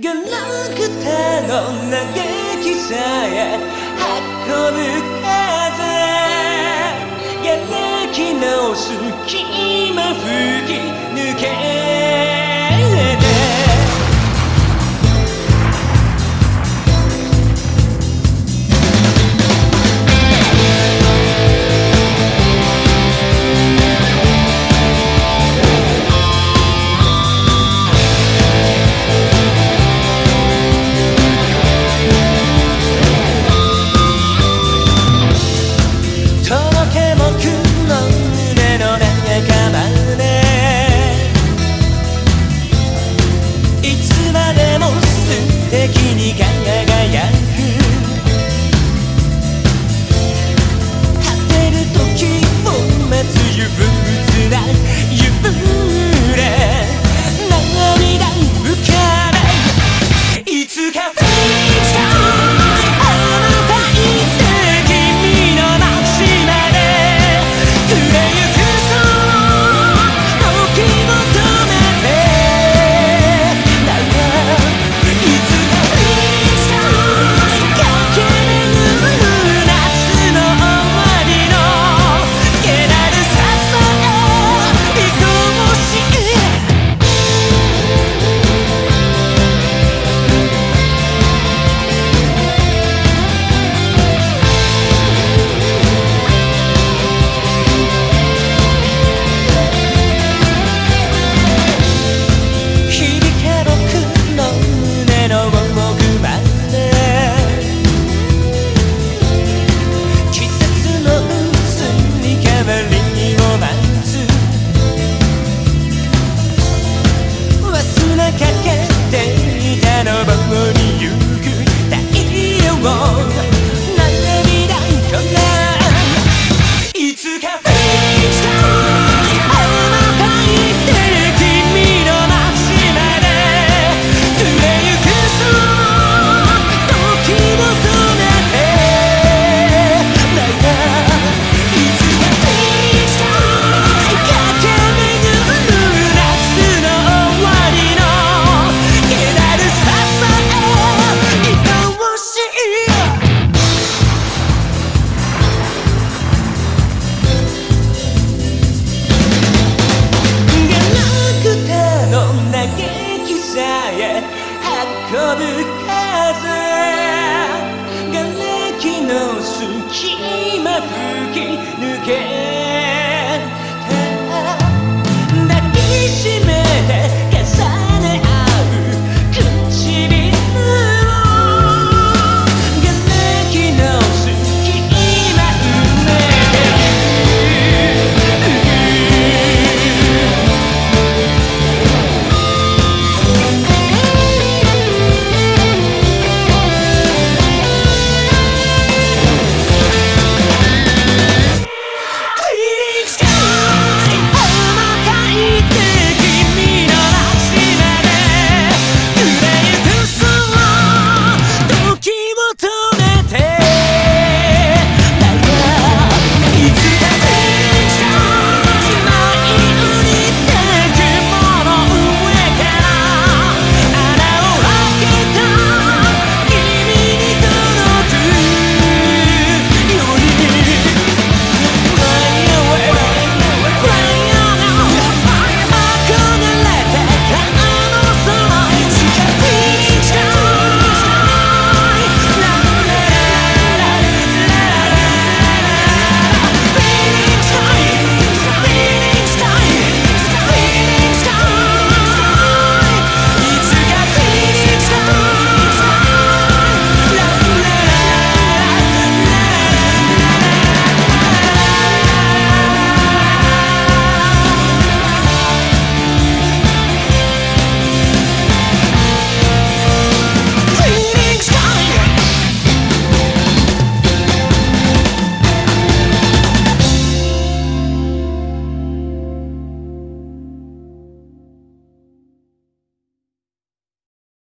ガラクタの嘆きさえ運ぶ風。がれきの隙間吹き抜け。つまでも素敵に輝く果てる時を待つ憂鬱な幽霊涙浮かないいつかフェイスタ月今吹き